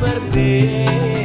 perder.